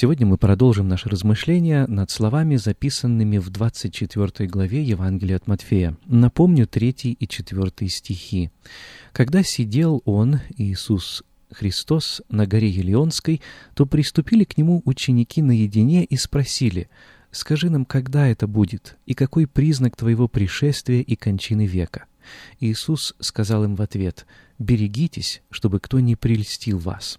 Сегодня мы продолжим наши размышления над словами, записанными в 24 главе Евангелия от Матфея. Напомню 3 и 4 стихи. «Когда сидел Он, Иисус Христос, на горе Елеонской, то приступили к Нему ученики наедине и спросили, «Скажи нам, когда это будет, и какой признак Твоего пришествия и кончины века?» Иисус сказал им в ответ, «Берегитесь, чтобы кто не прельстил вас».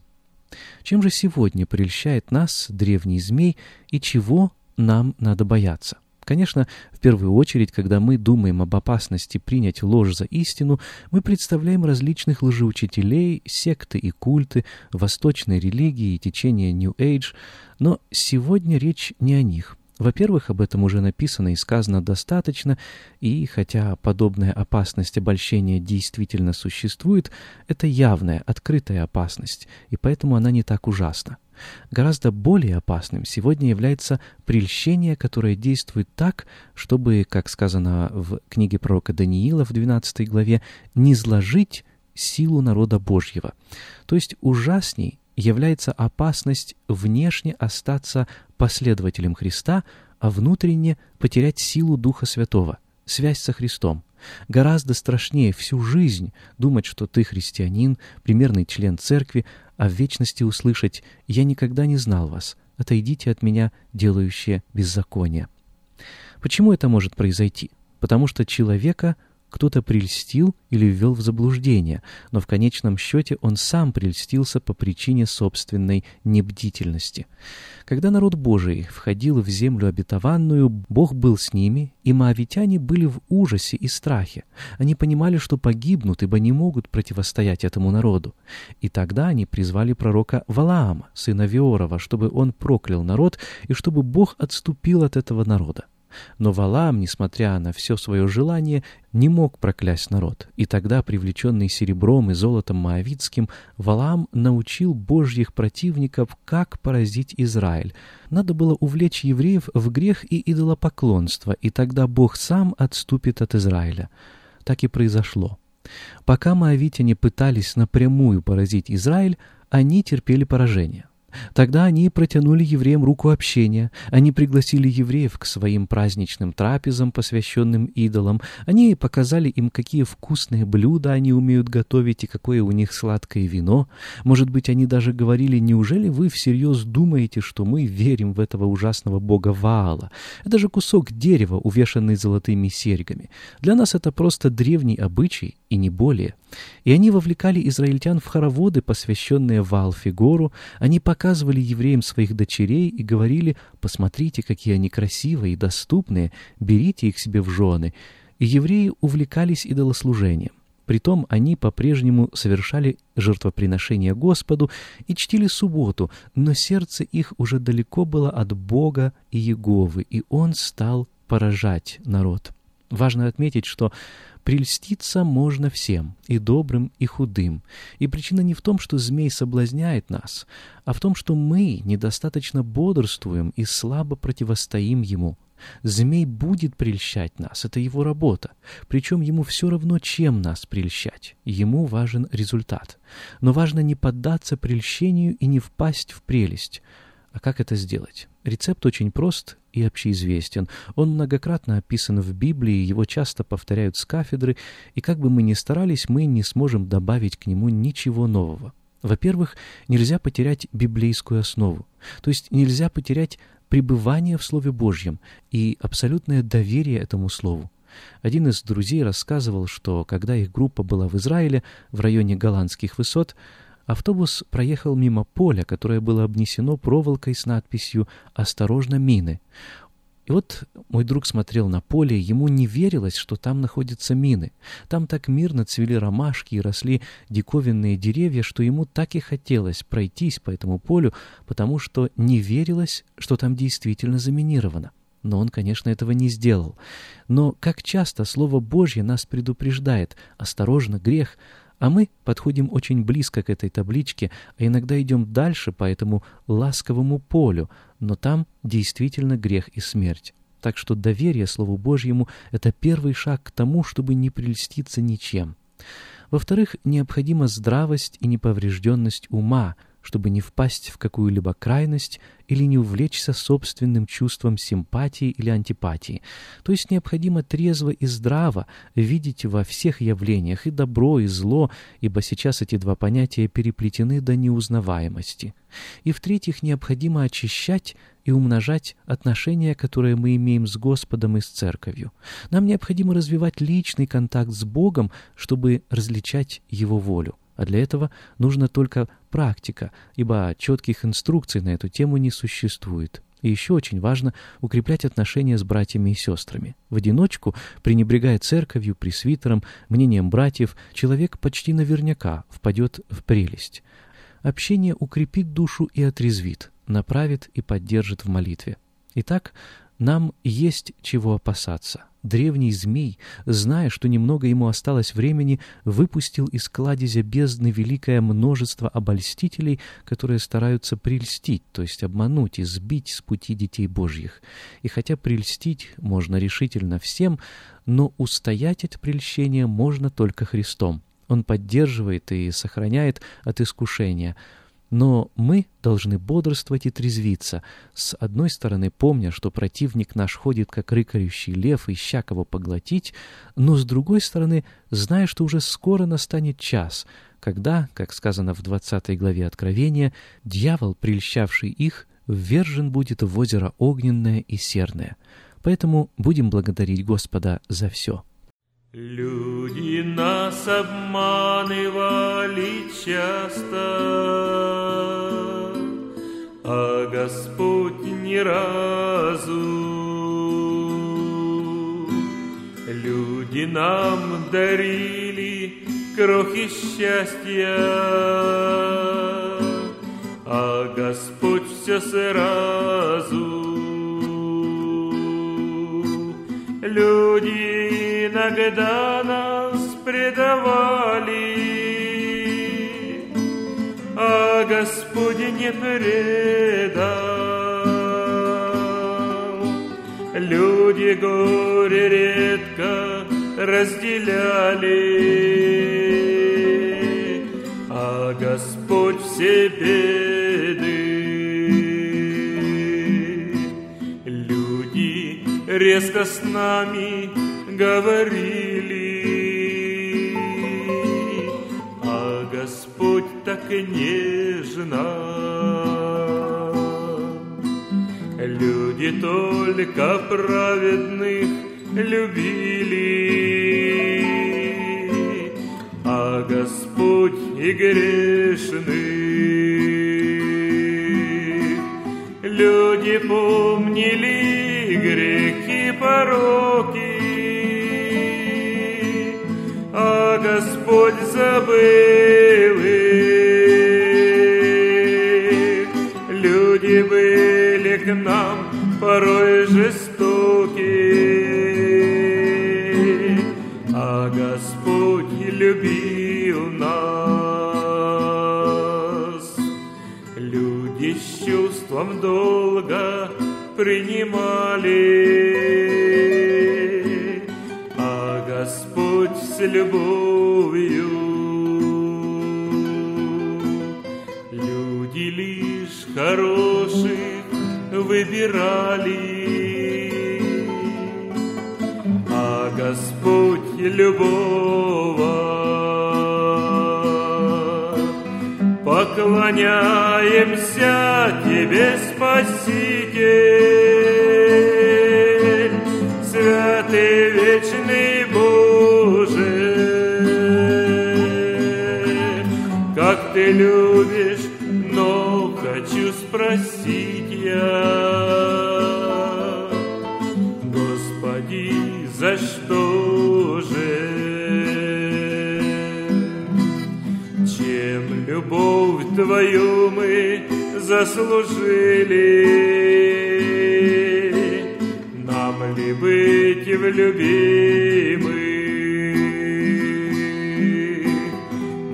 Чем же сегодня прельщает нас древний змей и чего нам надо бояться? Конечно, в первую очередь, когда мы думаем об опасности принять ложь за истину, мы представляем различных лжеучителей, секты и культы, восточной религии и течения New Age, но сегодня речь не о них. Во-первых, об этом уже написано и сказано достаточно, и хотя подобная опасность обольщения действительно существует, это явная, открытая опасность, и поэтому она не так ужасна. Гораздо более опасным сегодня является прельщение, которое действует так, чтобы, как сказано в книге пророка Даниила в 12 главе, не зложить силу народа Божьего. То есть ужасней является опасность внешне остаться последователем Христа, а внутренне потерять силу Духа Святого, связь со Христом. Гораздо страшнее всю жизнь думать, что ты христианин, примерный член церкви, а в вечности услышать «Я никогда не знал вас, отойдите от меня, делающие беззаконие». Почему это может произойти? Потому что человека – кто-то прельстил или ввел в заблуждение, но в конечном счете он сам прельстился по причине собственной небдительности. Когда народ Божий входил в землю обетованную, Бог был с ними, и моавитяне были в ужасе и страхе. Они понимали, что погибнут, ибо не могут противостоять этому народу. И тогда они призвали пророка Валаама, сына Виорова, чтобы он проклял народ и чтобы Бог отступил от этого народа. Но Валаам, несмотря на все свое желание, не мог проклясть народ. И тогда, привлеченный серебром и золотом Моавицким, Валаам научил божьих противников, как поразить Израиль. Надо было увлечь евреев в грех и идолопоклонство, и тогда Бог сам отступит от Израиля. Так и произошло. Пока моавитяне пытались напрямую поразить Израиль, они терпели поражение. Тогда они протянули евреям руку общения, они пригласили евреев к своим праздничным трапезам, посвященным идолам, они показали им, какие вкусные блюда они умеют готовить и какое у них сладкое вино. Может быть, они даже говорили, неужели вы всерьез думаете, что мы верим в этого ужасного бога Ваала? Это же кусок дерева, увешанный золотыми серьгами. Для нас это просто древний обычай и не более. И они вовлекали израильтян в хороводы, посвященные Ваал-Фигору, они показывали евреям своих дочерей и говорили «посмотрите, какие они красивые и доступные, берите их себе в жены». И евреи увлекались идолослужением. Притом они по-прежнему совершали жертвоприношения Господу и чтили субботу, но сердце их уже далеко было от Бога и Еговы, и Он стал поражать народ. Важно отметить, что Прельститься можно всем, и добрым, и худым. И причина не в том, что змей соблазняет нас, а в том, что мы недостаточно бодрствуем и слабо противостоим ему. Змей будет прельщать нас, это его работа. Причем ему все равно, чем нас прельщать. Ему важен результат. Но важно не поддаться прельщению и не впасть в прелесть. А как это сделать? Рецепт очень прост и общеизвестен. Он многократно описан в Библии, его часто повторяют с кафедры, и как бы мы ни старались, мы не сможем добавить к нему ничего нового. Во-первых, нельзя потерять библейскую основу, то есть нельзя потерять пребывание в Слове Божьем и абсолютное доверие этому Слову. Один из друзей рассказывал, что когда их группа была в Израиле, в районе голландских высот, автобус проехал мимо поля, которое было обнесено проволокой с надписью «Осторожно, мины». И вот мой друг смотрел на поле, ему не верилось, что там находятся мины. Там так мирно цвели ромашки и росли диковинные деревья, что ему так и хотелось пройтись по этому полю, потому что не верилось, что там действительно заминировано. Но он, конечно, этого не сделал. Но как часто Слово Божье нас предупреждает «осторожно, грех», а мы подходим очень близко к этой табличке, а иногда идем дальше по этому ласковому полю, но там действительно грех и смерть. Так что доверие Слову Божьему — это первый шаг к тому, чтобы не прельститься ничем. Во-вторых, необходима здравость и неповрежденность ума — чтобы не впасть в какую-либо крайность или не увлечься собственным чувством симпатии или антипатии. То есть необходимо трезво и здраво видеть во всех явлениях и добро, и зло, ибо сейчас эти два понятия переплетены до неузнаваемости. И в-третьих, необходимо очищать и умножать отношения, которые мы имеем с Господом и с Церковью. Нам необходимо развивать личный контакт с Богом, чтобы различать Его волю. А для этого нужна только практика, ибо четких инструкций на эту тему не существует. И еще очень важно укреплять отношения с братьями и сестрами. В одиночку, пренебрегая церковью, пресвитером, мнением братьев, человек почти наверняка впадет в прелесть. Общение укрепит душу и отрезвит, направит и поддержит в молитве. Итак, нам есть чего опасаться. Древний змей, зная, что немного ему осталось времени, выпустил из кладезя бездны великое множество обольстителей, которые стараются прельстить, то есть обмануть и сбить с пути детей Божьих. И хотя прельстить можно решительно всем, но устоять от прельщения можно только Христом. Он поддерживает и сохраняет от искушения – но мы должны бодрствовать и трезвиться, с одной стороны помня, что противник наш ходит, как рыкающий лев, ища кого поглотить, но с другой стороны зная, что уже скоро настанет час, когда, как сказано в 20 главе Откровения, дьявол, прельщавший их, ввержен будет в озеро огненное и серное. Поэтому будем благодарить Господа за все. Люди нас обманывали часто, а Господь ни разу. Люди нам дарили крохи счастья, а Господь все сразу. Люди иногда нас предавали, а Господь не предал. Люди горе редко разделяли, а Господь все беды. Люди резко с нами говорили, а Господь так нежно. Люди только праведных любили, а Господь и грешных. Люди помнили грехи пороки, Господь забыл их. Люди были к нам порой жестоки, а Господь любил нас. Люди с чувством долго принимали, любовью Люди лишь хорошие выбирали. А Господь любого поклоняемся Тебе, Спаситель, любовь Твою мы заслужили, нам ли быть влюбимы?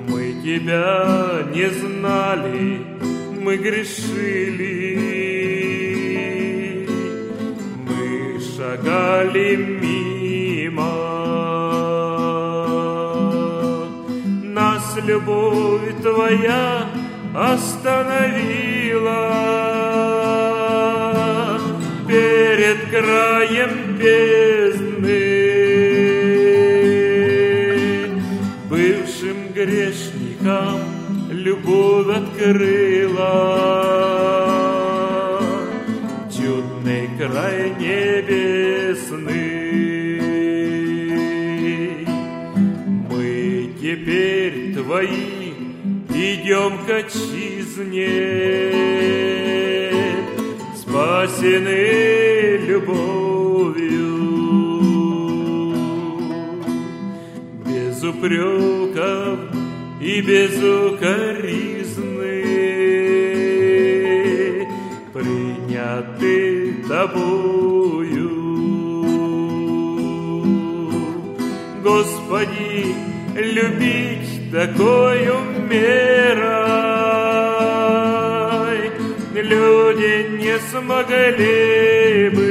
Мы Тебя не знали, мы грешили, мы шагали любовь Твоя остановила перед краем бездны. Бывшим грешникам любовь открыла чудный край небесный. Мы теперь твои идем к отчизне, спасены любовью. Без упреков и безукоризны приняты тобою. Господи, любить такою мерой люди не смогли бы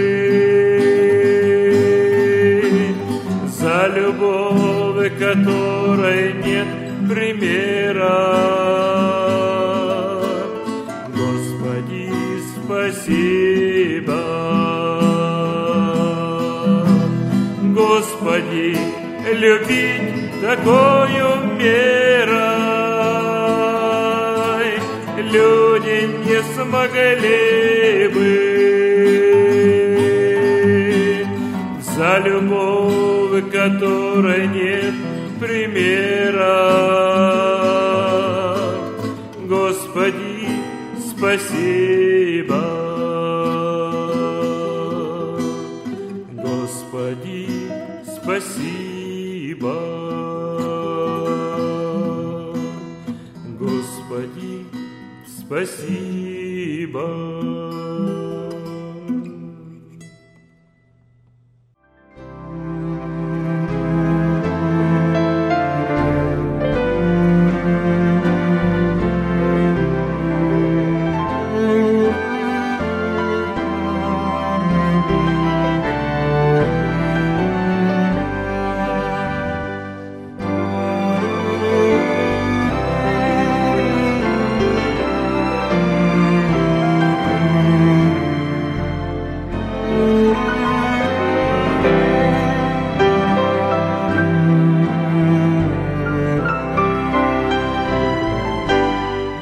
за любовь, которой нет примера. Господи, спасибо. Господи, любить такою мерой люди не смогли бы за любовь, которой нет примера. Господи, спасибо.